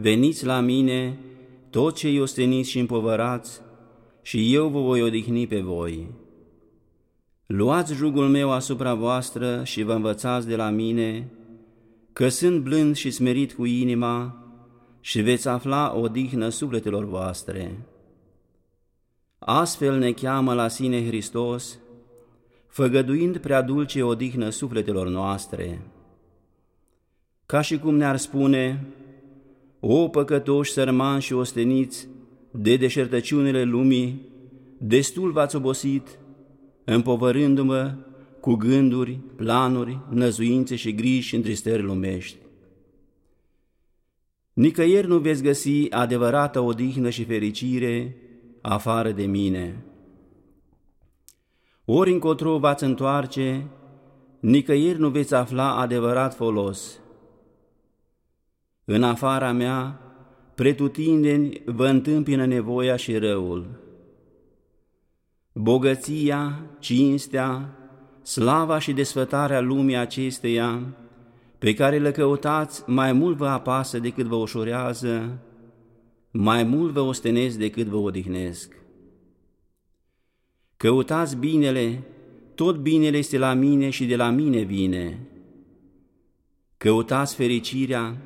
Veniți la mine, toți cei osteniți și împovărați, și eu vă voi odihni pe voi. Luați jugul meu asupra voastră și vă învățați de la mine, că sunt blând și smerit cu inima și veți afla odihnă sufletelor voastre. Astfel ne cheamă la sine Hristos, făgăduind prea dulce odihnă sufletelor noastre. Ca și cum ne-ar spune, o păcătoși sărmani și osteniți de deșertăciunile lumii, destul v-ați obosit, împovărându-mă cu gânduri, planuri, năzuințe și griji și întristări lumești. Nicăieri nu veți găsi adevărată odihnă și fericire afară de mine. Ori încotro v-ați întoarce, nicăieri nu veți afla adevărat folos. În afara mea, pretutindeni vă întâmpină nevoia și răul. Bogăția, cinstea, slava și desfătarea lumii acesteia, pe care le căutați, mai mult vă apasă decât vă ușurează, mai mult vă ostenesc decât vă odihnesc. Căutați binele, tot binele este la mine și de la mine vine. Căutați fericirea,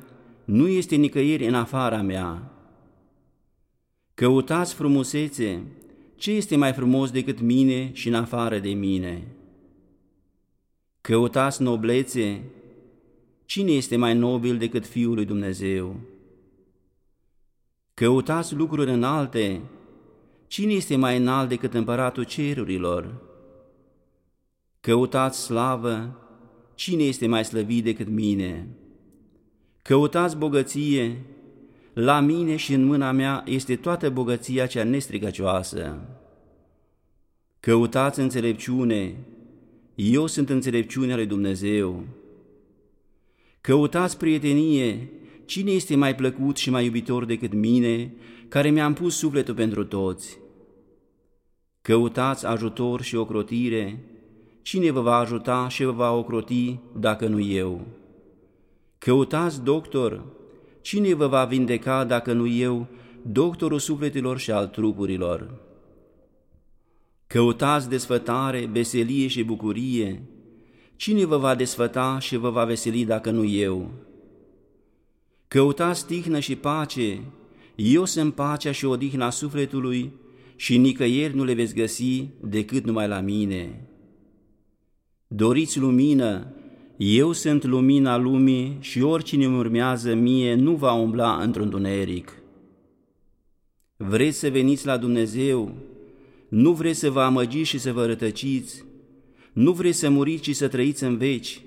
nu este nicăieri în afara mea. Căutați frumusețe, ce este mai frumos decât mine și în afară de mine? Căutați noblețe, cine este mai nobil decât Fiul lui Dumnezeu? Căutați lucruri înalte, cine este mai înalt decât împăratul cerurilor? Căutați slavă, cine este mai slăvit decât mine? Căutați bogăție, la mine și în mâna mea este toată bogăția cea nestricăcioasă. Căutați înțelepciune, eu sunt înțelepciunea lui Dumnezeu. Căutați prietenie, cine este mai plăcut și mai iubitor decât mine, care mi-am pus sufletul pentru toți? Căutați ajutor și ocrotire, cine vă va ajuta și vă va ocroti dacă nu eu? Căutați doctor, cine vă va vindeca dacă nu eu, doctorul sufletelor și al trupurilor? Căutați desfătare, veselie și bucurie, cine vă va desfăta și vă va veseli dacă nu eu? Căutați tihnă și pace, eu sunt pacea și odihna sufletului și nicăieri nu le veți găsi decât numai la mine. Doriți lumină, eu sunt lumina lumii și oricine îmi urmează mie nu va umbla într-un tuneric. Vreți să veniți la Dumnezeu? Nu vreți să vă amăgiți și să vă rătăciți? Nu vreți să muriți și să trăiți în veci?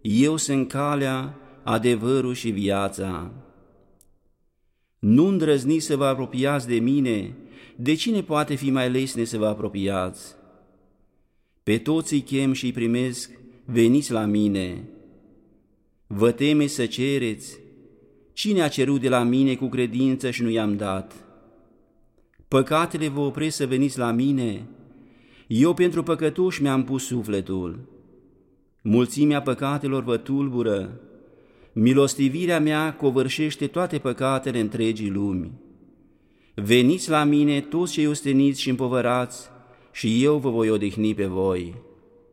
Eu sunt calea, adevărul și viața. Nu îndrăzniți să vă apropiați de mine, de cine poate fi mai lesne să vă apropiați? Pe toți îi chem și îi primesc, veniți la mine. Vă teme să cereți? Cine a cerut de la mine cu credință și nu i-am dat? Păcatele vă opresc să veniți la mine? Eu pentru păcătoși mi-am pus sufletul. Mulțimea păcatelor vă tulbură. Milostivirea mea covârșește toate păcatele întregii lumi. Veniți la mine toți cei osteniți și împovărați și eu vă voi odihni pe voi.